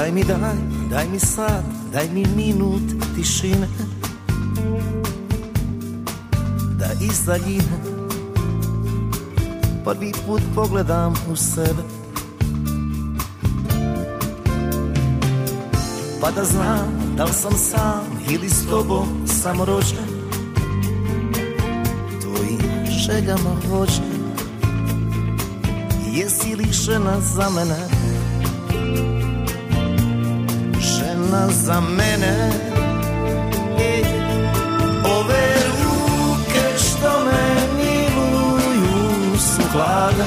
Daj mi daj, daj mi sad, daj mi minut tišine. Da iz daljine Prvi put pogledam u sebe. Pa da znam da li sam sam ili s tobom samoročen Tvojim željama vođen. Jesi li žena za mene za mene. Ove ruke što me miluju su hladne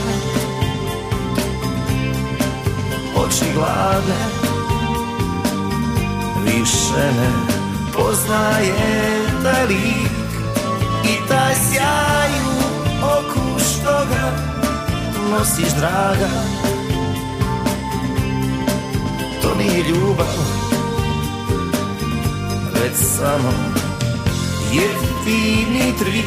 Oči gladne Više ne poznaje taj lik I taj sjaj u oku što ga nosiš draga. To nije ljubav Već samo jeftini trik.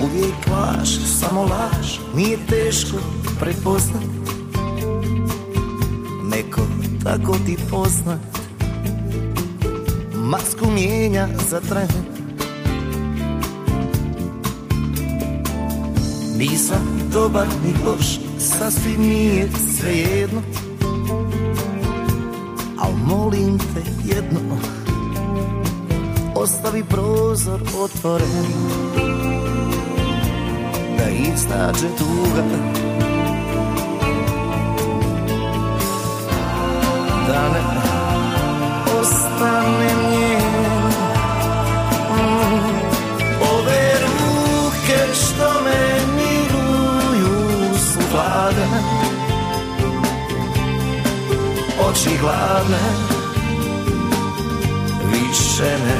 Uvijek laž, samo laž Nije teško prepoznat. Neko tako ti poznat? Masku mijenja za tren. Nisam dobar ni loš Sasvim nije svejedno. Al molim te jedno Ostavi prozor otvoren. Da izađe tuga Oči gladne. Više ne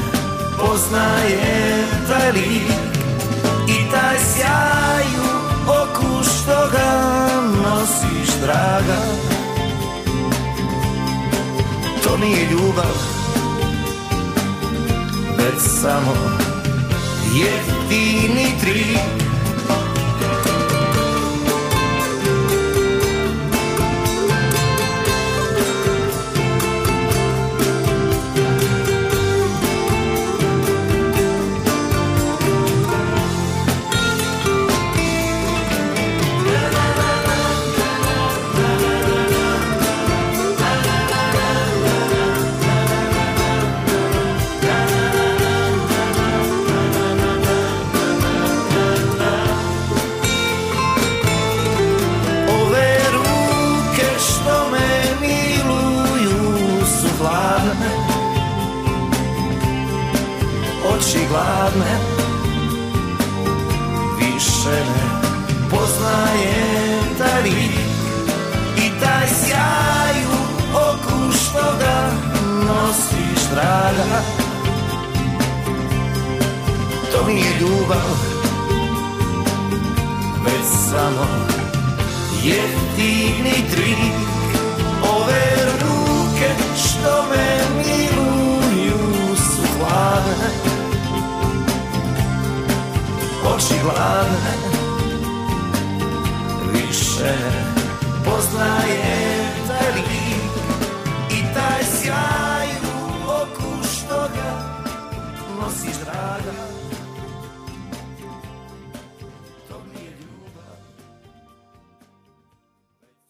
poznaje taj lik i taj sjaj u oku što ga nosiš draga. To nije ljubav Već samo jeftini trik Oči gladne. Više ne poznaje taj lik I taj sjaj u oku što ga nosiš draga. To nije ljubav Već samo jeftini trik Ove više. Poznaje taj lik i taj sjaj u oku što ga nosiš draga.